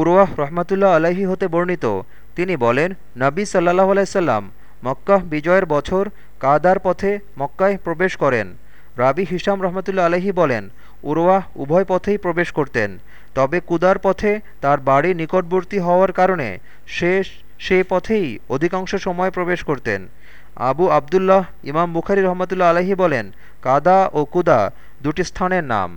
উরওয়াহ রহমাতুল্লাহ আলাহি হতে বর্ণিত। তিনি বলেন, নবী সাল্লাহ আলাইসাল্লাম মক্কাহ বিজয়ের বছর কাদার পথে মক্কায় প্রবেশ করেন। রাবি হিসাম রহমতুল্লা আলহি বলেন, উরওয়াহ উভয় পথেই প্রবেশ করতেন, তবে কুদার পথে তার বাড়ি নিকটবর্তী হওয়ার কারণে সে সে পথেই অধিকাংশ সময় প্রবেশ করতেন। আবু আবদুল্লাহ ইমাম বুখারি রহমতুল্লা আলহি বলেন, কাদা ও কুদা দুটি স্থানের নাম।